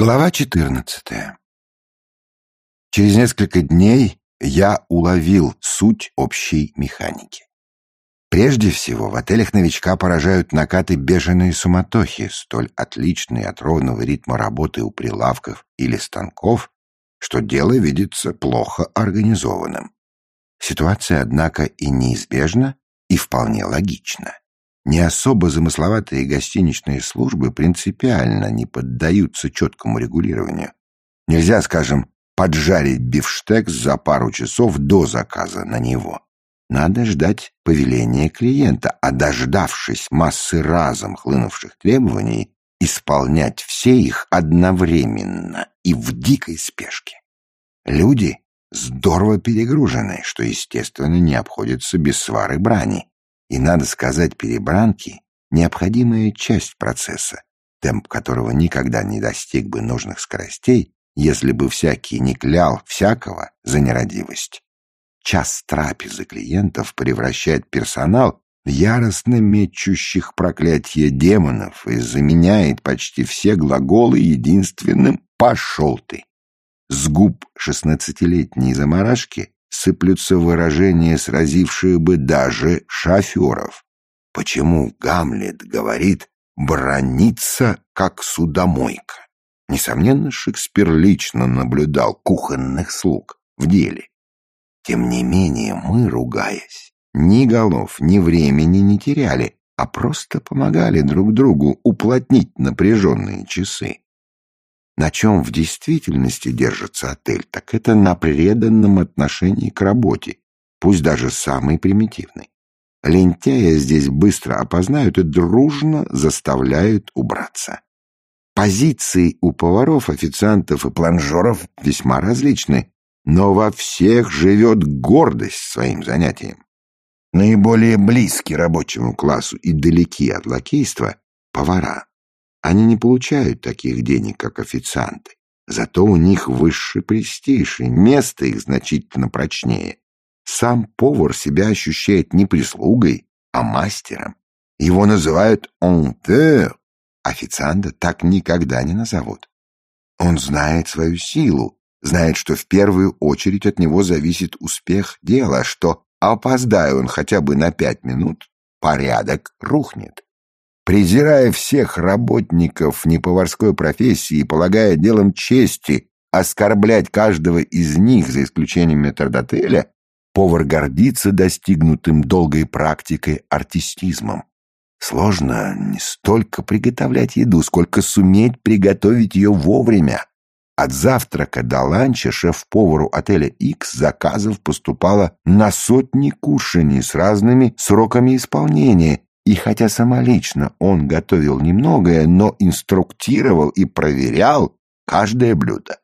Глава 14. Через несколько дней я уловил суть общей механики. Прежде всего, в отелях новичка поражают накаты бешеной суматохи, столь отличные от ровного ритма работы у прилавков или станков, что дело видится плохо организованным. Ситуация, однако, и неизбежна, и вполне логична не особо замысловатые гостиничные службы принципиально не поддаются четкому регулированию. Нельзя, скажем, поджарить бифштекс за пару часов до заказа на него. Надо ждать повеления клиента, а дождавшись массы разом хлынувших требований, исполнять все их одновременно и в дикой спешке. Люди здорово перегружены, что, естественно, не обходится без свары брани. И, надо сказать, перебранки — необходимая часть процесса, темп которого никогда не достиг бы нужных скоростей, если бы всякий не клял всякого за нерадивость. Час трапезы клиентов превращает персонал в яростно мечущих проклятия демонов и заменяет почти все глаголы единственным «пошел ты». С губ шестнадцатилетней заморашки сыплются выражения, сразившие бы даже шоферов. Почему Гамлет говорит «брониться, как судомойка»? Несомненно, Шекспир лично наблюдал кухонных слуг в деле. Тем не менее, мы, ругаясь, ни голов, ни времени не теряли, а просто помогали друг другу уплотнить напряженные часы. На чем в действительности держится отель, так это на преданном отношении к работе, пусть даже самой примитивной. Лентяя здесь быстро опознают и дружно заставляют убраться. Позиции у поваров, официантов и планжеров весьма различны, но во всех живет гордость своим занятием. Наиболее близки рабочему классу и далеки от лакейства — повара. Они не получают таких денег, как официанты. Зато у них высший престиж, и место их значительно прочнее. Сам повар себя ощущает не прислугой, а мастером. Его называют «онтер», официанта так никогда не назовут. Он знает свою силу, знает, что в первую очередь от него зависит успех дела, что, опоздая он хотя бы на пять минут, порядок рухнет презирая всех работников неповарской профессии и полагая делом чести оскорблять каждого из них, за исключением метрдотеля, повар гордится достигнутым долгой практикой артистизмом. Сложно не столько приготовлять еду, сколько суметь приготовить ее вовремя. От завтрака до ланча шеф-повару отеля X заказов поступало на сотни кушаний с разными сроками исполнения, и хотя самолично он готовил немногое, но инструктировал и проверял каждое блюдо.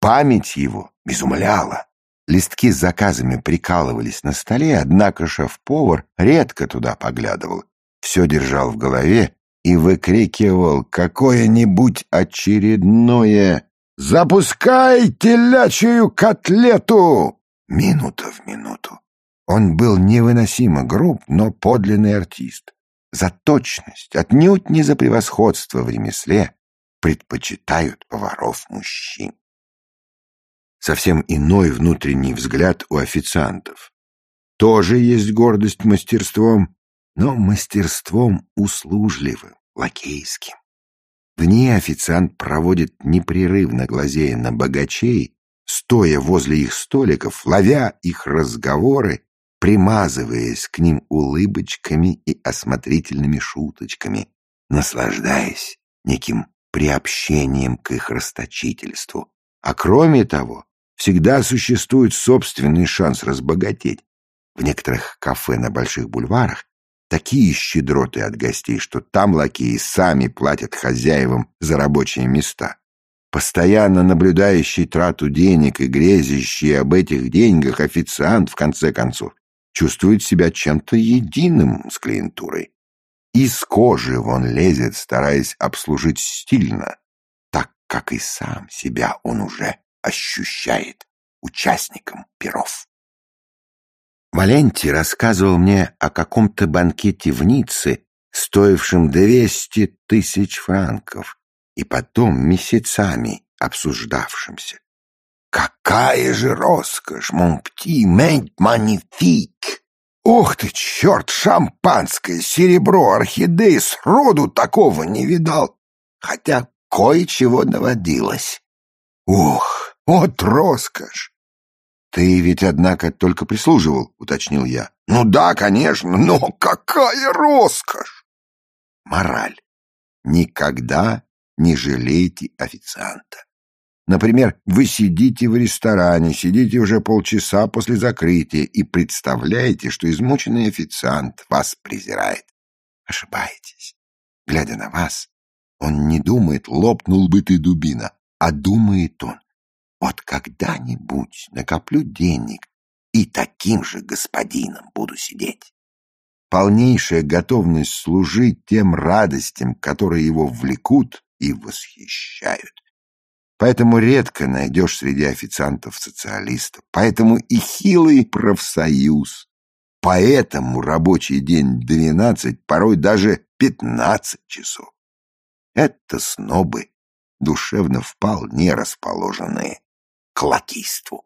Память его изумляла. Листки с заказами прикалывались на столе, однако шеф-повар редко туда поглядывал. Все держал в голове и выкрикивал какое-нибудь очередное «Запускай телячью котлету!» Минута в минуту. Он был невыносимо груб, но подлинный артист. За точность, отнюдь не за превосходство в ремесле, предпочитают поваров мужчин. Совсем иной внутренний взгляд у официантов. Тоже есть гордость мастерством, но мастерством услужливым, лакейским. В ней официант проводит непрерывно глазея на богачей, стоя возле их столиков, ловя их разговоры примазываясь к ним улыбочками и осмотрительными шуточками, наслаждаясь неким приобщением к их расточительству. А кроме того, всегда существует собственный шанс разбогатеть. В некоторых кафе на больших бульварах такие щедроты от гостей, что там лакеи сами платят хозяевам за рабочие места. Постоянно наблюдающий трату денег и грезящий об этих деньгах официант, в конце концов, чувствует себя чем-то единым с клиентурой. Из кожи вон лезет, стараясь обслужить стильно, так как и сам себя он уже ощущает участником перов. Валентий рассказывал мне о каком-то банкете в Ницце, стоившем двести тысяч франков, и потом месяцами обсуждавшимся. Какая же роскошь, мон пти, мэнь манифик! Ох ты, черт, шампанское, серебро, орхидеи, сроду такого не видал. Хотя кое-чего доводилось. Ух, вот роскошь! Ты ведь, однако, только прислуживал, уточнил я. Ну да, конечно, но какая роскошь! Мораль. Никогда не жалейте официанта. Например, вы сидите в ресторане, сидите уже полчаса после закрытия и представляете, что измученный официант вас презирает. Ошибаетесь. Глядя на вас, он не думает, лопнул бы ты дубина, а думает он, вот когда-нибудь накоплю денег и таким же господином буду сидеть. Полнейшая готовность служить тем радостям, которые его влекут и восхищают. Поэтому редко найдешь среди официантов социалистов. Поэтому и хилый профсоюз. Поэтому рабочий день двенадцать, порой даже пятнадцать часов. Это снобы, душевно вполне расположенные к лакейству.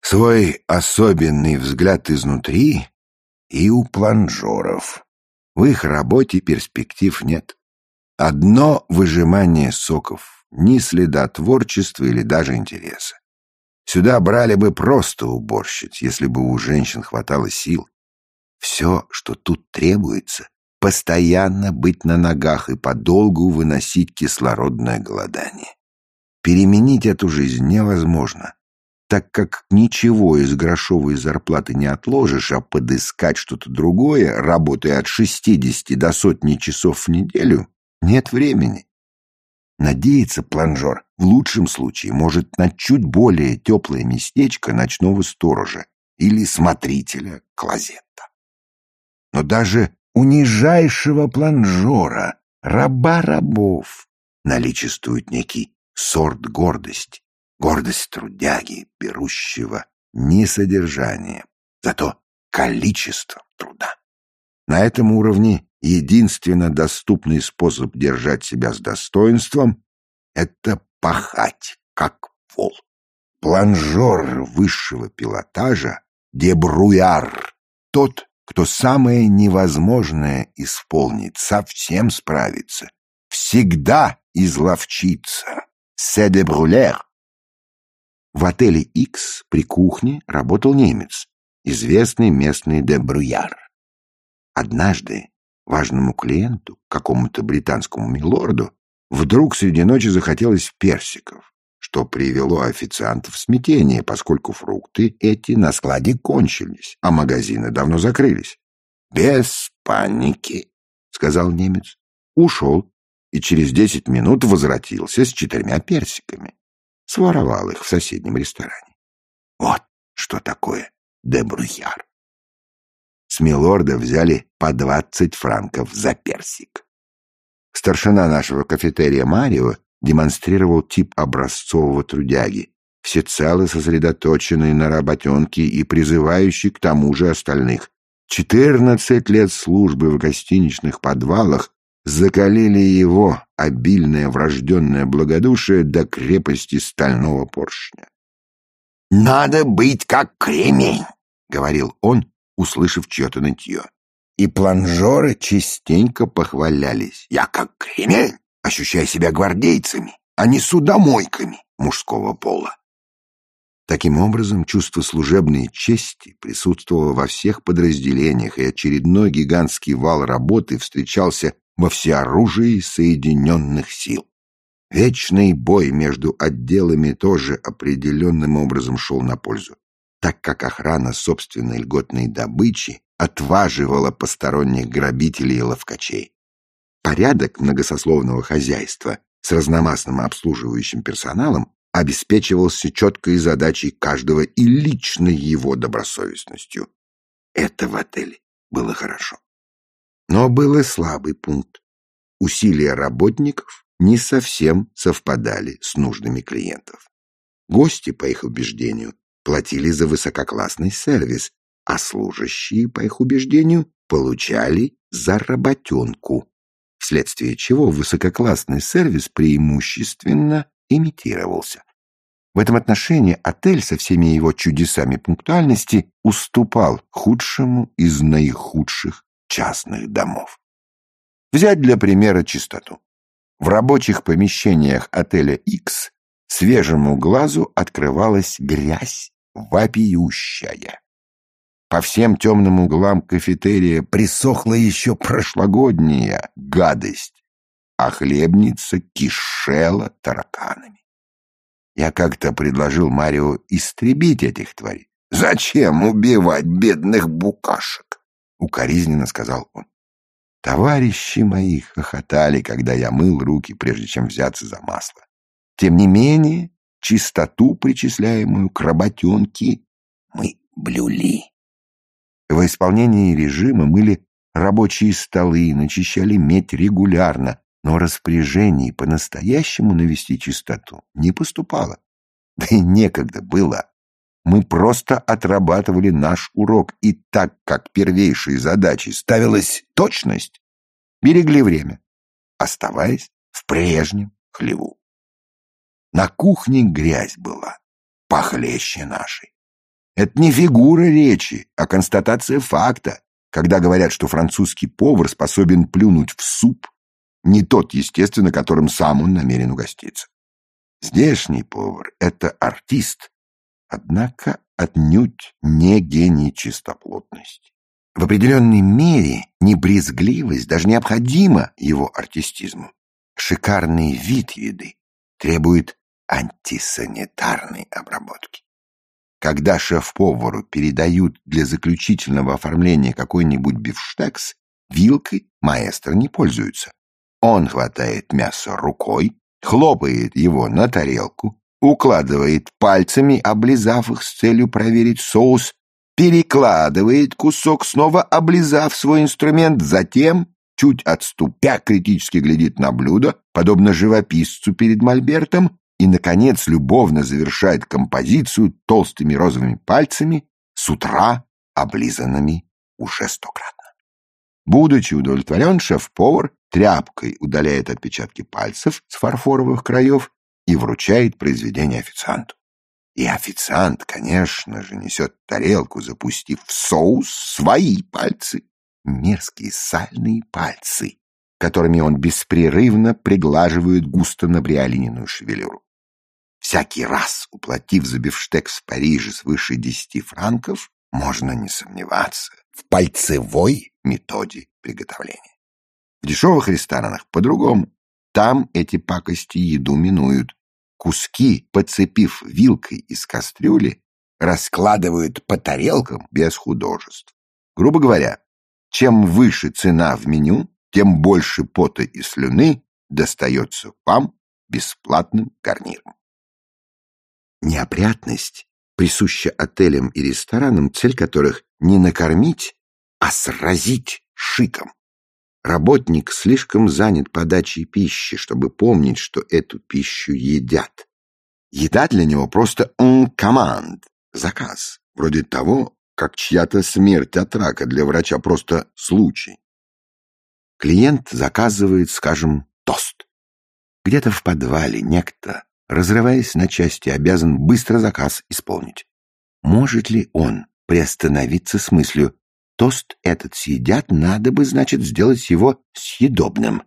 Свой особенный взгляд изнутри и у планжеров. В их работе перспектив нет. Одно выжимание соков, ни следа творчества или даже интереса. Сюда брали бы просто уборщиц, если бы у женщин хватало сил. Все, что тут требуется, постоянно быть на ногах и подолгу выносить кислородное голодание. Переменить эту жизнь невозможно, так как ничего из грошовой зарплаты не отложишь, а подыскать что-то другое, работая от 60 до сотни часов в неделю, нет времени. Надеяться планжер в лучшем случае может на чуть более теплое местечко ночного сторожа или смотрителя клозета. Но даже у нижайшего планжора, раба рабов, наличествует некий сорт гордости. Гордость трудяги, берущего не содержание, зато количество труда. На этом уровне единственно доступный способ держать себя с достоинством — это пахать, как вол. Планжор высшего пилотажа — дебруяр, тот, кто самое невозможное исполнит, совсем справится, всегда изловчится. «Се де брулер». В отеле X при кухне работал немец, известный местный дебруяр. Однажды важному клиенту, какому-то британскому милорду, вдруг среди ночи захотелось персиков, что привело официантов в смятение, поскольку фрукты эти на складе кончились, а магазины давно закрылись. «Без паники», — сказал немец. Ушел и через десять минут возвратился с четырьмя персиками. Своровал их в соседнем ресторане. Вот что такое дебрюяр. С милорда взяли по двадцать франков за персик. Старшина нашего кафетерия Марио демонстрировал тип образцового трудяги, всецело сосредоточенный на работенке и призывающий к тому же остальных. Четырнадцать лет службы в гостиничных подвалах закалили его обильное врожденное благодушие до крепости стального поршня. «Надо быть как кремень», — говорил он, услышав чье-то нытье. И планжоры частенько похвалялись. «Я как кремень, ощущая себя гвардейцами, а не судомойками мужского пола». Таким образом, чувство служебной чести присутствовало во всех подразделениях, и очередной гигантский вал работы встречался во всеоружии Соединенных сил. Вечный бой между отделами тоже определенным образом шел на пользу так как охрана собственной льготной добычи отваживала посторонних грабителей и ловкачей. Порядок многосословного хозяйства с разномастным обслуживающим персоналом обеспечивался четкой задачей каждого и личной его добросовестностью. Это в отеле было хорошо. Но был и слабый пункт. Усилия работников не совсем совпадали с нуждами клиентов. Гости, по их убеждению, платили за высококлассный сервис, а служащие, по их убеждению, получали за работенку. вследствие чего высококлассный сервис преимущественно имитировался. В этом отношении отель со всеми его чудесами пунктуальности уступал худшему из наихудших частных домов. Взять для примера чистоту. В рабочих помещениях отеля X свежему глазу открывалась грязь вопиющая. По всем темным углам кафетерия присохла еще прошлогодняя гадость, а хлебница кишела тараканами. Я как-то предложил Марио истребить этих тварей. «Зачем убивать бедных букашек?» — укоризненно сказал он. Товарищи мои хохотали, когда я мыл руки, прежде чем взяться за масло. Тем не менее, чистоту, причисляемую к работенке, мы блюли. В исполнении режима мыли рабочие столы, начищали медь регулярно, но распоряжений по-настоящему навести чистоту не поступало. Да и некогда было. Мы просто отрабатывали наш урок, и так как первейшей задачей ставилась точность, берегли время, оставаясь в прежнем хлеву. На кухне грязь была, похлеще нашей. Это не фигура речи, а констатация факта, когда говорят, что французский повар способен плюнуть в суп не тот, естественно, которым сам он намерен угоститься. Здешний повар — это артист, однако отнюдь не гений чистоплотности. В определенной мере небрезгливость даже необходима его артистизму. Шикарный вид еды требует антисанитарной обработки. Когда шеф-повару передают для заключительного оформления какой-нибудь бифштекс, вилкой маэстро не пользуется. Он хватает мясо рукой, хлопает его на тарелку, укладывает пальцами, облизав их с целью проверить соус, перекладывает кусок, снова облизав свой инструмент, затем, чуть отступя, критически глядит на блюдо, подобно живописцу перед мольбертом, и, наконец, любовно завершает композицию толстыми розовыми пальцами, с утра облизанными уже стократно. Будучи удовлетворен, шеф-повар тряпкой удаляет отпечатки пальцев с фарфоровых краев и вручает произведение официанту. И официант, конечно же, несет тарелку, запустив в соус свои пальцы, мерзкие сальные пальцы, которыми он беспрерывно приглаживает густо набриолиненную шевелюру. Всякий раз, уплатив за бифштекс в Париже свыше десяти франков, можно не сомневаться в пальцевой методе приготовления. В дешевых ресторанах по-другому. Там эти пакости еду минуют. Куски, подцепив вилкой из кастрюли, раскладывают по тарелкам без художеств. Грубо говоря, чем выше цена в меню, тем больше пота и слюны достается вам бесплатным гарниром. Неопрятность присуща отелям и ресторанам, цель которых не накормить, а сразить шиком. Работник слишком занят подачей пищи, чтобы помнить, что эту пищу едят. Еда для него просто un command, заказ, вроде того, как чья-то смерть от рака для врача просто случай. Клиент заказывает, скажем, тост. Где-то в подвале некто, разрываясь на части, обязан быстро заказ исполнить. Может ли он приостановиться с мыслью Тост этот съедят, надо бы, значит, сделать его съедобным.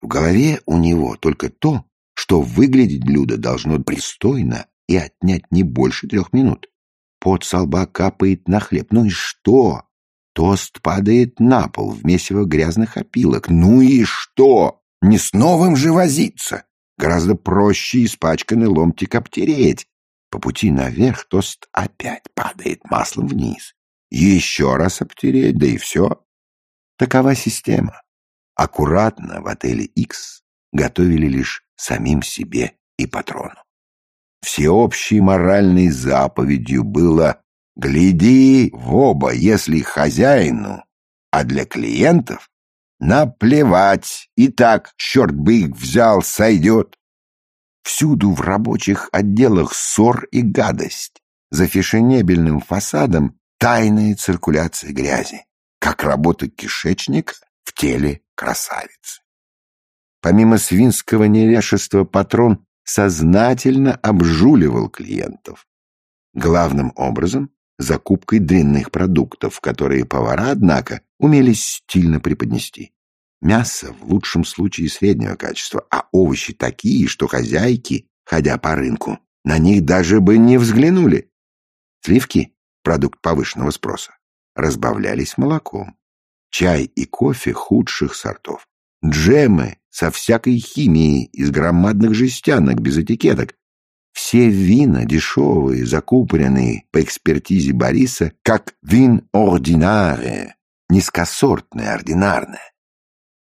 В голове у него только то, что выглядеть блюдо должно пристойно и отнять не больше трех минут. Пот со лба капает на хлеб. Ну и что? Тост падает на пол в месиво грязных опилок. Ну и что? Не с новым же возиться. Гораздо проще испачканный ломтик обтереть. По пути наверх тост опять падает маслом вниз еще раз обтереть, да и все. Такова система. Аккуратно в отеле X готовили лишь самим себе и патрону. Всеобщей моральной заповедью было «Гляди в оба, если хозяину, а для клиентов наплевать, и так, черт бы их взял, сойдет». Всюду в рабочих отделах ссор и гадость. За фешенебельным фасадом тайная циркуляция грязи, как работа кишечника в теле красавицы. помимо свинского неряшества, патрон сознательно обжуливал клиентов. Главным образом закупкой дрянных продуктов, которые повара, однако, умели стильно преподнести. Мясо в лучшем случае среднего качества, а овощи такие, что хозяйки, ходя по рынку, на них даже бы не взглянули. Сливки — продукт повышенного спроса разбавлялись молоком. Чай и кофе худших сортов. Джемы со всякой химией из громадных жестянок без этикеток. Все вина дешевые, закупоренные по экспертизе Бориса, как вин ординаре, низкосортное, ординарное.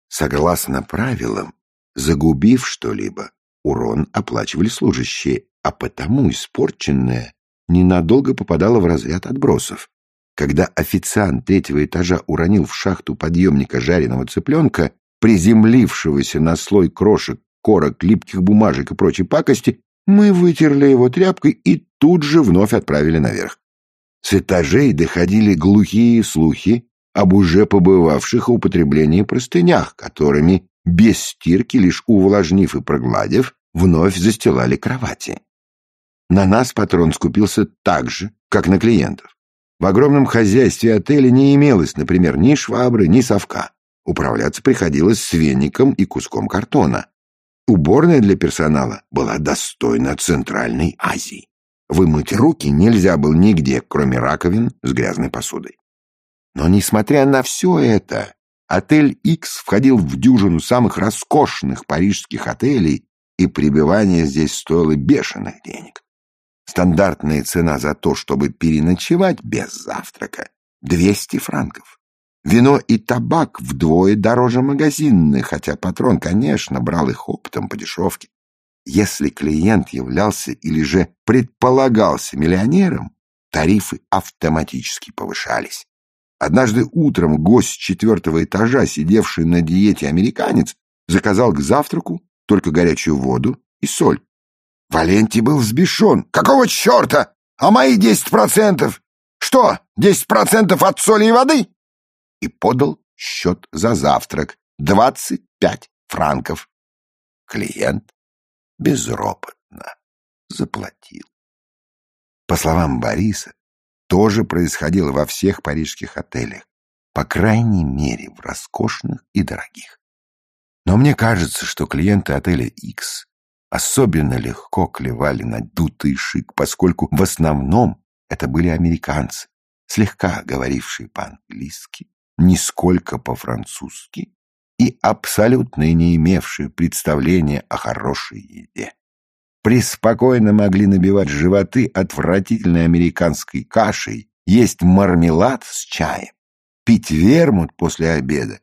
Согласно правилам, загубив что-либо, урон оплачивали служащие, а потому испорченное ненадолго попадало в разряд отбросов. Когда официант третьего этажа уронил в шахту подъемника жареного цыпленка, приземлившегося на слой крошек, корок, липких бумажек и прочей пакости, мы вытерли его тряпкой и тут же вновь отправили наверх. С этажей доходили глухие слухи об уже побывавших в употреблении простынях, которыми, без стирки, лишь увлажнив и прогладив, вновь застилали кровати. На нас патрон скупился так же, как на клиентов. В огромном хозяйстве отеля не имелось, например, ни швабры, ни совка. Управляться приходилось с веником и куском картона. Уборная для персонала была достойна Центральной Азии. Вымыть руки нельзя было нигде, кроме раковин с грязной посудой. Но, несмотря на все это, отель X входил в дюжину самых роскошных парижских отелей, и пребывание здесь стоило бешеных денег. Стандартная цена за то, чтобы переночевать без завтрака — 200 франков. Вино и табак вдвое дороже магазинных, хотя патрон, конечно, брал их оптом по дешевке. Если клиент являлся или же предполагался миллионером, тарифы автоматически повышались. Однажды утром гость четвертого этажа, сидевший на диете американец, заказал к завтраку только горячую воду и соль. Валентий был взбешен. «Какого черта? А мои десять процентов? Что, десять процентов от соли и воды?» И подал счет за завтрак. Двадцать пять франков. Клиент безропотно заплатил. По словам Бориса, тоже происходило во всех парижских отелях, по крайней мере в роскошных и дорогих. Но мне кажется, что клиенты отеля X особенно легко клевали на дутый шик, поскольку в основном это были американцы, слегка говорившие по-английски, нисколько по-французски и абсолютно не имевшие представления о хорошей еде. Преспокойно могли набивать животы отвратительной американской кашей, есть мармелад с чаем, пить вермут после обеда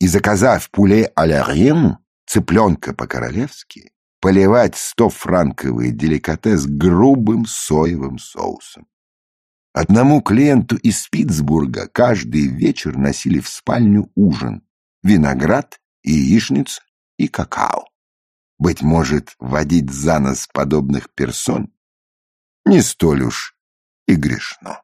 и, заказав пуле а-ля цыпленка по-королевски, поливать стофранковый деликатес грубым соевым соусом. Одному клиенту из Питтсбурга каждый вечер носили в спальню ужин, виноград, яичницу и какао. Быть может, водить за нос подобных персон не столь уж и грешно.